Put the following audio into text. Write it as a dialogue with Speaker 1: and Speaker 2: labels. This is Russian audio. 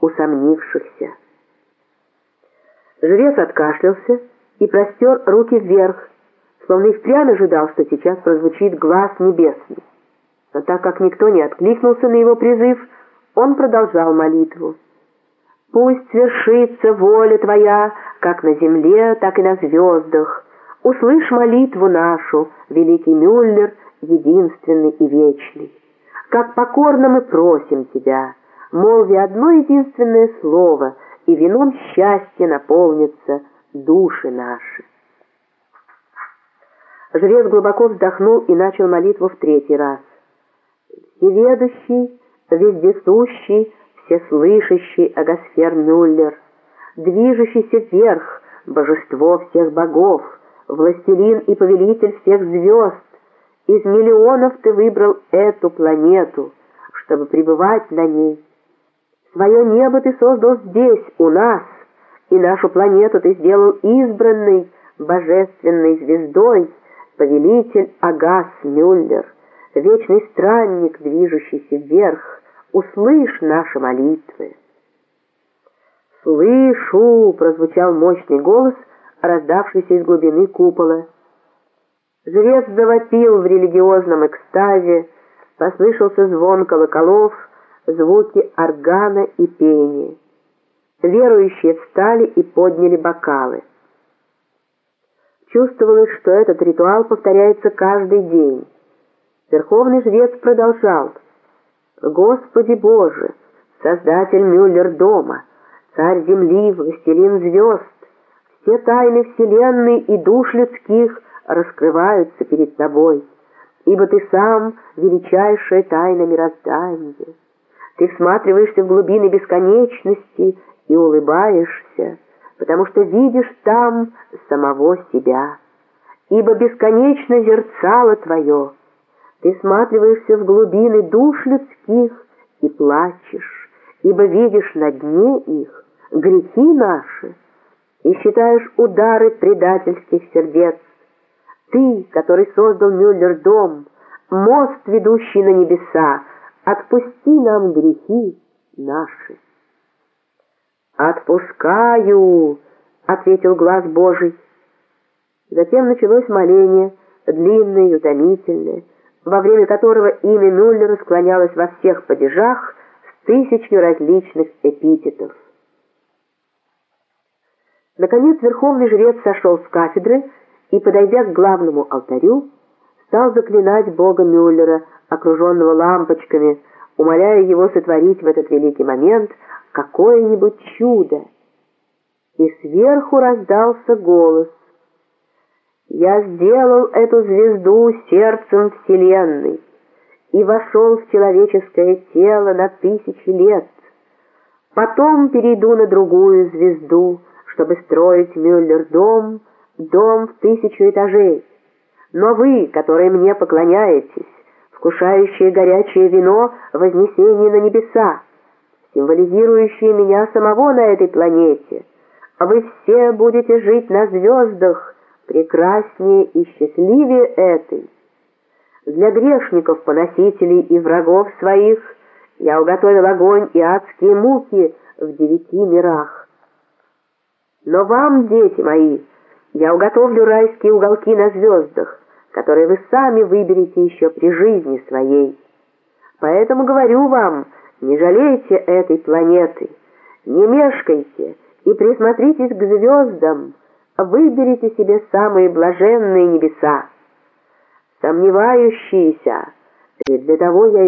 Speaker 1: усомнившихся. Жрец откашлялся и простер руки вверх, словно и впрямь ожидал, что сейчас прозвучит глаз небесный. Но так как никто не откликнулся на его призыв, он продолжал молитву. «Пусть свершится воля Твоя, как на земле, так и на звездах. Услышь молитву нашу, великий Мюллер, единственный и вечный. Как покорно мы просим Тебя, молви одно единственное слово, и вином счастья наполнится души наши». Жрец глубоко вздохнул и начал молитву в третий раз. «Всеведущий, вездесущий, всеслышащий Агасфер Мюллер, движущийся вверх, божество всех богов, властелин и повелитель всех звезд, из миллионов ты выбрал эту планету, чтобы пребывать на ней. Свое небо ты создал здесь, у нас, и нашу планету ты сделал избранной, божественной звездой, повелитель Агас Мюллер, вечный странник, движущийся вверх, услышь наши молитвы. «Слышу!» — прозвучал мощный голос, раздавшийся из глубины купола. Жрец завопил в религиозном экстазе, послышался звон колоколов, звуки органа и пения. Верующие встали и подняли бокалы. Чувствовалось, что этот ритуал повторяется каждый день. Верховный жрец продолжал. «Господи Боже, Создатель Мюллер дома, Царь земли, Властелин звезд, все тайны Вселенной и душ людских раскрываются перед Тобой, ибо Ты сам величайшая тайна мироздания. Всматриваешься в глубины бесконечности и улыбаешься, потому что видишь там самого себя. Ибо бесконечно зерцало твое. Ты всматриваешься в глубины душ людских и плачешь, ибо видишь на дне их грехи наши и считаешь удары предательских сердец. Ты, который создал Мюллер дом, мост, ведущий на небеса, отпусти нам грехи наши. «Отпускаю!» — ответил глаз Божий. Затем началось моление, длинное и утомительное, во время которого имя Мюллера склонялось во всех падежах с тысячью различных эпитетов. Наконец верховный жрец сошел с кафедры и, подойдя к главному алтарю, стал заклинать Бога Мюллера, окруженного лампочками, умоляя его сотворить в этот великий момент какое-нибудь чудо. И сверху раздался голос. «Я сделал эту звезду сердцем Вселенной и вошел в человеческое тело на тысячи лет. Потом перейду на другую звезду, чтобы строить Мюллер-дом, дом в тысячу этажей. Но вы, которые мне поклоняетесь, вкушающие горячее вино вознесение на небеса, символизирующие меня самого на этой планете, а вы все будете жить на звездах, прекраснее и счастливее этой. Для грешников, поносителей и врагов своих я уготовил огонь и адские муки в девяти мирах. Но вам, дети мои, я уготовлю райские уголки на звездах, которые вы сами выберете еще при жизни своей. Поэтому говорю вам, не жалейте этой планеты, не мешкайте и присмотритесь к звездам, выберите себе самые блаженные небеса. Сомневающиеся, ведь для того я